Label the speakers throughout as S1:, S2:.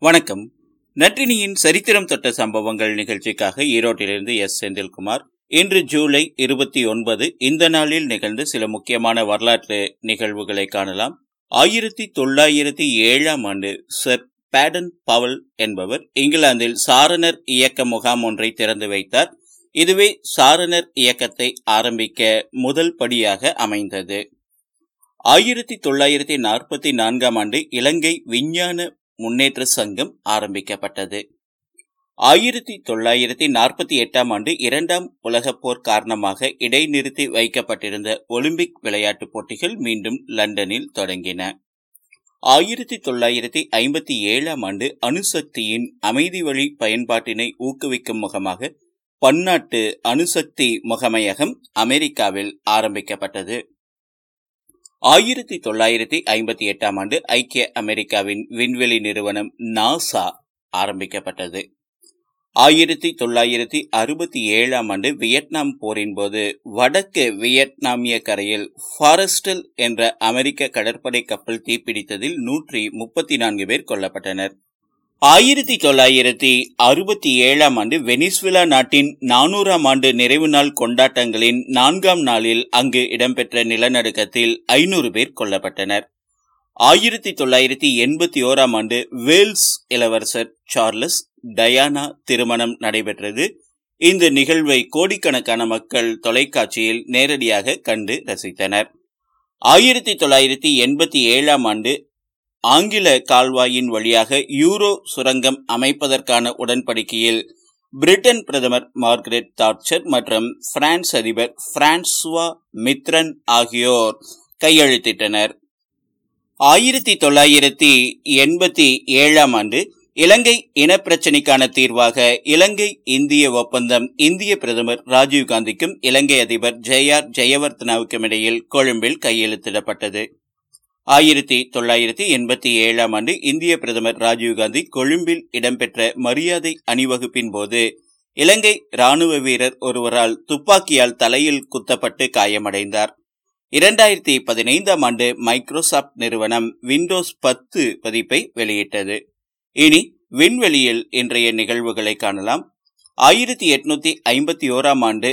S1: வணக்கம். நற்றினியின் சரித்திரம் தொட்ட சம்பவங்கள் நிகழ்ச்சிக்காக ஈரோட்டிலிருந்து எஸ். செந்தில்குமார். இன்று ஜூலை இருபத்தி ஒன்பது இந்த நாளில் நிகழ்ந்து சில முக்கியமான வரலாற்று நிகழ்வுகளை காணலாம். ஆயிரத்தி தொள்ளாயிரத்தி ஏழாம் ஆண்டு சர் பேடன் பவல் என்பவர் இங்கிலாந்தில் சாரணர் இயக்க முகாம் ஒன்றை திறந்து வைத்தார். இதுவே சாரணர் இயக்கத்தை ஆரம்பிக்க முதல் படியாக அமைந்தது. ஆயிரத்தி தொள்ளாயிரத்தி நாற்பத்தி நான்காம் ஆண்டு இலங்கை விஞ்ஞான முன்னேற்ற சங்கம் ஆரம்பிக்கப்பட்டது. ஆயிரத்தி தொள்ளாயிரத்தி நாற்பத்தி எட்டாம் ஆண்டு இரண்டாம் உலகப் போர் காரணமாக இடைநிறுத்தி வைக்கப்பட்டிருந்த ஒலிம்பிக் விளையாட்டுப் போட்டிகள் மீண்டும் லண்டனில் தொடங்கின. ஆயிரத்தி தொள்ளாயிரத்தி ஐம்பத்தி ஏழாம் ஆண்டு அணுசக்தியின் அமைதி வழி பயன்பாட்டினை ஊக்குவிக்கும் முகமாக பன்னாட்டு அணுசக்தி முகமையகம் அமெரிக்காவில் ஆரம்பிக்கப்பட்டது. ஆயிரத்தி தொள்ளாயிரத்தி ஐம்பத்தி எட்டாம் ஆண்டு ஐக்கிய அமெரிக்காவின் விண்வெளி நிறுவனம் நாசா ஆரம்பிக்கப்பட்டது. ஆயிரத்தி தொள்ளாயிரத்தி அறுபத்தி ஏழாம் ஆண்டு வியட்நாம் போரின் போது வடக்கு வியட்நாமிய கரையில் ஃபாரஸ்டல் என்ற அமெரிக்க கடற்படை கப்பல் தீப்பிடித்ததில் நூற்றி முப்பத்தி நான்கு பேர் கொல்லப்பட்டனர். ஆயிரத்தி தொள்ளாயிரத்தி அறுபத்தி ஏழாம் ஆண்டு வெனிஸ்விலா நாட்டின் நானூறாம் ஆண்டு நிறைவு நாள் கொண்டாட்டங்களின் நான்காம் நாளில் அங்கு இடம்பெற்ற நிலநடுக்கத்தில் ஐநூறு பேர் கொல்லப்பட்டனர். ஆயிரத்தி தொள்ளாயிரத்தி எண்பத்தி ஓராம் ஆண்டு வேல்ஸ் இளவரசர் சார்லஸ் டயானா திருமணம் நடைபெற்றது. இந்த நிகழ்வை கோடிக்கணக்கான மக்கள் தொலைக்காட்சியில் நேரடியாக கண்டு ரசித்தனர். ஆயிரத்தி தொள்ளாயிரத்தி எண்பத்தி ஏழாம் ஆண்டு ஆங்கில கால்வாயின் வழியாக யூரோ சுரங்கம் அமைப்பதற்கான உடன்படிக்கையில் பிரிட்டன் பிரதமர் மார்கரெட் தாட்சர் மற்றும் பிரான்ஸ் அதிபர் பிரான்சுவா மித்ரன் ஆகியோர் கையெழுத்திட்டனர். ஆயிரத்தி தொள்ளாயிரத்தி எண்பத்தி ஏழாம் ஆண்டு இலங்கை இனப்பிரச்சினைக்கான தீர்வாக இலங்கை இந்திய ஒப்பந்தம் இந்திய பிரதமர் ராஜீவ்காந்திக்கும் இலங்கை அதிபர் ஜெய ஆர் ஜெயவர்தனாவுக்கும் இடையில் கொழும்பில் கையெழுத்திடப்பட்டது. ஆயிரத்தி தொள்ளாயிரத்தி எண்பத்தி ஏழாம் ஆண்டு இந்திய பிரதமர் ராஜீவ்காந்தி கொழும்பில் இடம்பெற்ற மரியாதை அணிவகுப்பின் போது இலங்கை ராணுவ வீரர் ஒருவரால் துப்பாக்கியால் தலையில் குத்தப்பட்டு காயமடைந்தார். இரண்டாயிரத்தி பதினைந்தாம் ஆண்டு மைக்ரோசாப்ட் நிறுவனம் விண்டோஸ் பத்து பதிப்பை வெளியிட்டது. இனி விண்வெளியில் இன்றைய நிகழ்வுகளை காணலாம். ஆயிரத்தி எட்நூத்தி ஐம்பத்தி ஓராம் ஆண்டு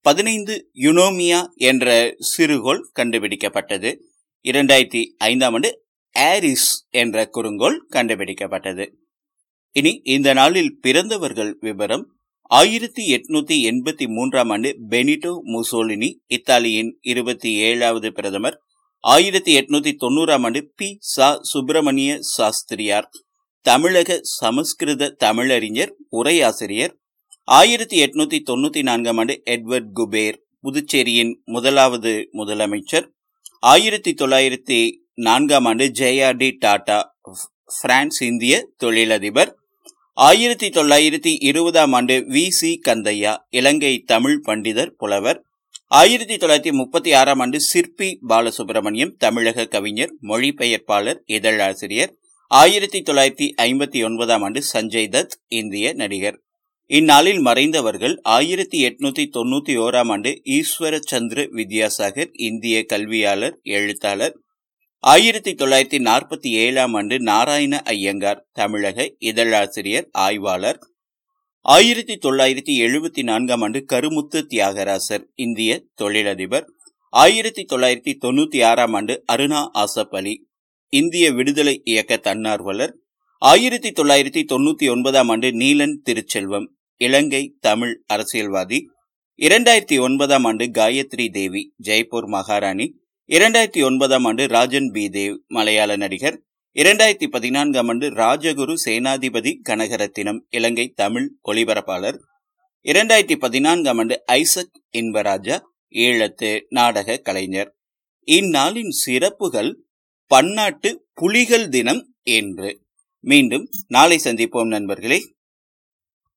S1: பதினைந்து யுனோமியா என்ற சிறுகோள் கண்டுபிடிக்கப்பட்டது. இரண்டாயிரத்தி ஐந்தாம் ஆண்டு ஆரிஸ் என்ற குறுங்கோள் கண்டுபிடிக்கப்பட்டது. இனி இந்த நாளில் பிறந்தவர்கள் விவரம் ஆயிரத்தி எட்நூத்தி எண்பத்தி மூன்றாம் ஆண்டு பெனிட்டோ முசோலினி இத்தாலியின் இருபத்தி ஏழாவது பிரதமர். ஆயிரத்தி எட்நூத்தி தொண்ணூறாம் ஆண்டு பி சா. சுப்பிரமணிய சாஸ்திரியார். தமிழக சமஸ்கிருத தமிழறிஞர் உரையாசிரியர். ஆயிரத்தி எட்நூத்தி தொண்ணூத்தி நான்காம் ஆண்டு எட்வர்ட் குபேர் புதுச்சேரியின் முதலாவது முதலமைச்சர். ஆயிரத்தி தொள்ளாயிரத்தி நான்காம் ஆண்டு ஜேஆர்டி டாடா பிரான்ஸ் இந்திய தொழிலதிபர். ஆயிரத்தி தொள்ளாயிரத்தி இருபதாம் ஆண்டு வி. சி. கந்தையா இலங்கை தமிழ் பண்டிதர் புலவர். ஆயிரத்தி தொள்ளாயிரத்தி முப்பத்தி ஆறாம் ஆண்டு சிற்பி பாலசுப்ரமணியம் தமிழக கவிஞர் மொழிபெயர்ப்பாளர் இதழாசிரியர். ஆயிரத்தி தொள்ளாயிரத்தி ஐம்பத்தி ஒன்பதாம் ஆண்டு சஞ்சய் தத் இந்திய நடிகர். இந்நாளில் மறைந்தவர்கள் ஆயிரத்தி எட்நூத்தி தொண்ணூத்தி ஓராம் ஆண்டு ஈஸ்வர சந்திர வித்யாசாகர் இந்திய கல்வியாளர் எழுத்தாளர். ஆயிரத்தி தொள்ளாயிரத்தி நாற்பத்தி ஏழாம் ஆண்டு நாராயண ஐயங்கார் தமிழக இதழாசிரியர் ஆய்வாளர். ஆயிரத்தி தொள்ளாயிரத்தி எழுபத்தி நான்காம் ஆண்டு கருமுத்து தியாகராசர் இந்திய தொழிலதிபர். ஆயிரத்தி தொள்ளாயிரத்தி தொண்ணூத்தி ஆறாம் ஆண்டு அருணா ஆசப் அலி இந்திய விடுதலை இயக்க தன்னார்வலர். ஆயிரத்தி தொள்ளாயிரத்தி தொண்ணூத்தி ஒன்பதாம் ஆண்டு நீலன் திருச்செல்வம் இலங்கை தமிழ் அரசியல்வாதி. இரண்டாயிரத்தி ஒன்பதாம் ஆண்டு காயத்ரி தேவி ஜெய்ப்பூர் மகாராணி. இரண்டாயிரத்தி ஒன்பதாம் ஆண்டு ராஜன் பி. தேவ் மலையாள நடிகர். இரண்டாயிரத்தி பதினான்காம் ஆண்டு ராஜகுரு சேனாதிபதி கனகரத்தினம் இலங்கை தமிழ் ஒலிபரப்பாளர். இரண்டாயிரத்தி பதினான்காம் ஆண்டு ஐசக் இன்பராஜா ஈழத்து நாடக கலைஞர். இந்நாளின் சிறப்புகள் பன்னாட்டு புலிகள் தினம் என்று. மீண்டும் நாளை சந்திப்போம் நண்பர்களே.